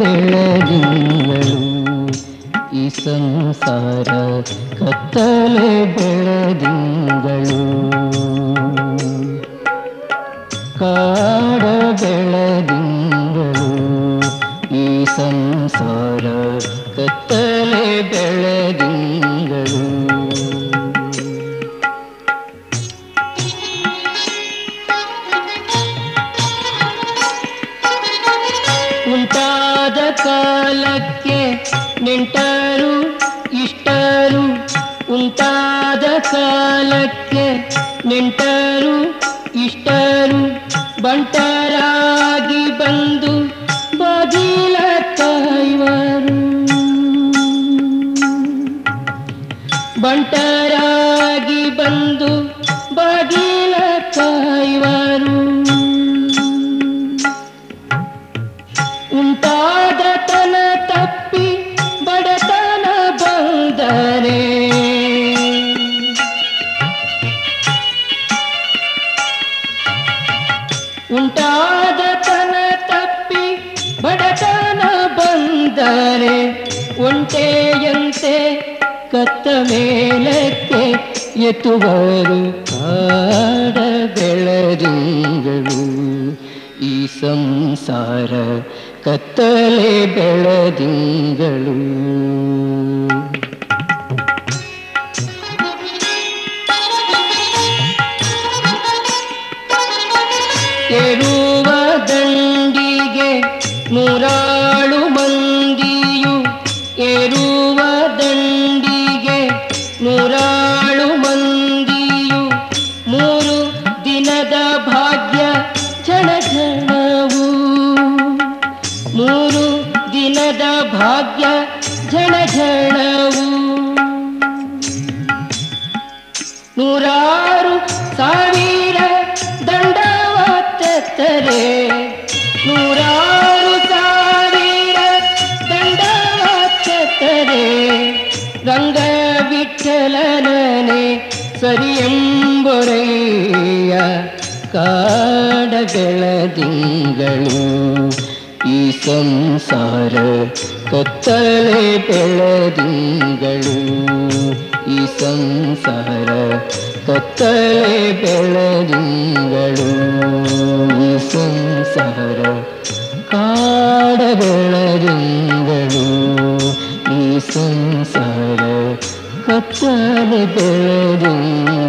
ಬೆಳದಿಂಗಳು ಈ ಸಂಸಾರ ಕತ್ತಲೆ ಬೆಳದಿ ನೆಂಟರು ಇಷ್ಟರು ಉಂಟಾದ ಕಾಲಕ್ಕೆ ನೆಂಟರು ಇಷ್ಟರು ಬಂಟರಾಗಿ ಬಂದು ಬಾಗಿಲ ಬಂಟರಾಗಿ ಬಂದು ಬಾಗಿಲ ಕಾಯುವರು. ಉಂಟಾದ ಉಂಟಾದ ತನ ತಪ್ಪಿ ಬಡತನ ಬಂದರೆ ಒಂಟೆಯಂತೆ ಕತ್ತ ಮೇಲಕ್ಕೆ ಎತ್ತುವರು ಕಾಡ ಬೆಳದಿಂಗಳು ಈ ಸಂಸಾರ ಕತ್ತಲೆ ಬೆಳದಿಂಗಳು. ಏರುವ ದಂಡಿಗೆ ನೂರಾಳು ಮಂದಿಯು ಏರುವ ದಂಡಿಗೆ ನೂರಾಳು ಮಂದಿಯು ಮೂರು ದಿನದ ಭಾಗ್ಯ ಝಣ ಝಣವು ಮೂರು ದಿನದ ಭಾಗ್ಯ ಝಣ ದಂಡವತ್ತರೆ ನೂರಾರು ಸಾವಿರ ದಂಡವತ್ತರೆ ರಂಗ ವಿಠಲನೇ ಸರಿಯೆಂಬೊರೆಯ ಕಾಡ ಬೆಳದಿಂಗಳು ಈ ಸಂಸಾರ ಕತ್ತಲೆ ಬೆಳದಿಂಗಳು ಈ ಸಂಸಾರ ಕತ್ತಲೆ ಬೆಳದಿಂಗಳು ಈ ಸಂಸಾರ ಕಾಡ ಬೆಳದಿಂಗಳು ಈ ಸಂಸಾರ ಕತ್ತಲೆ ಬೆಳದಿಂಗಳು.